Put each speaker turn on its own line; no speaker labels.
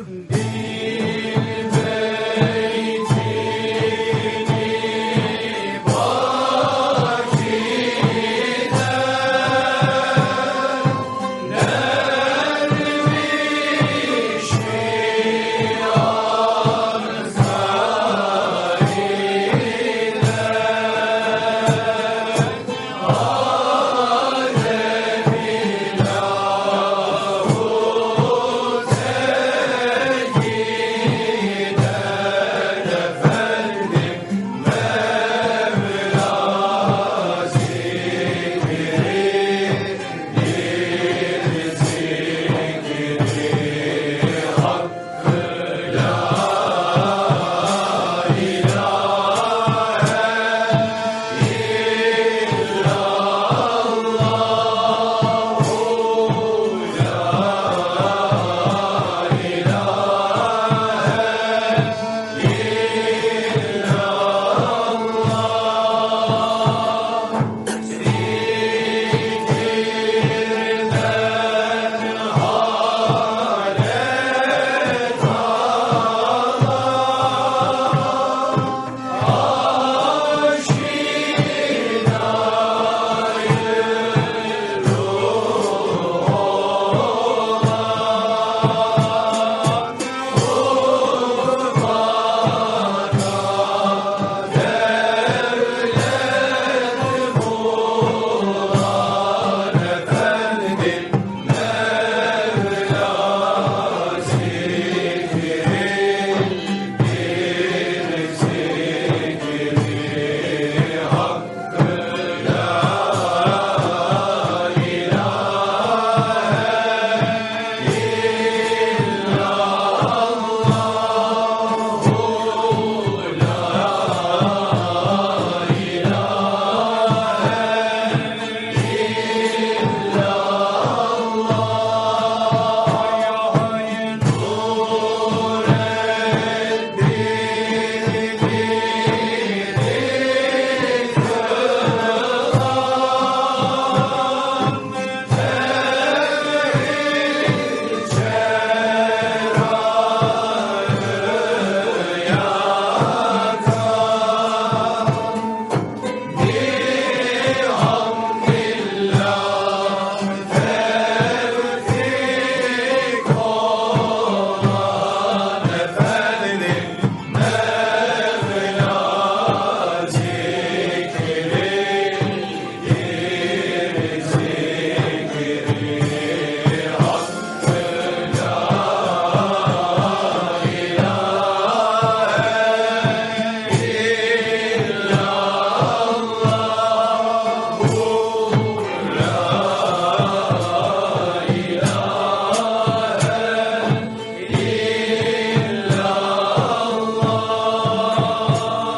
Doo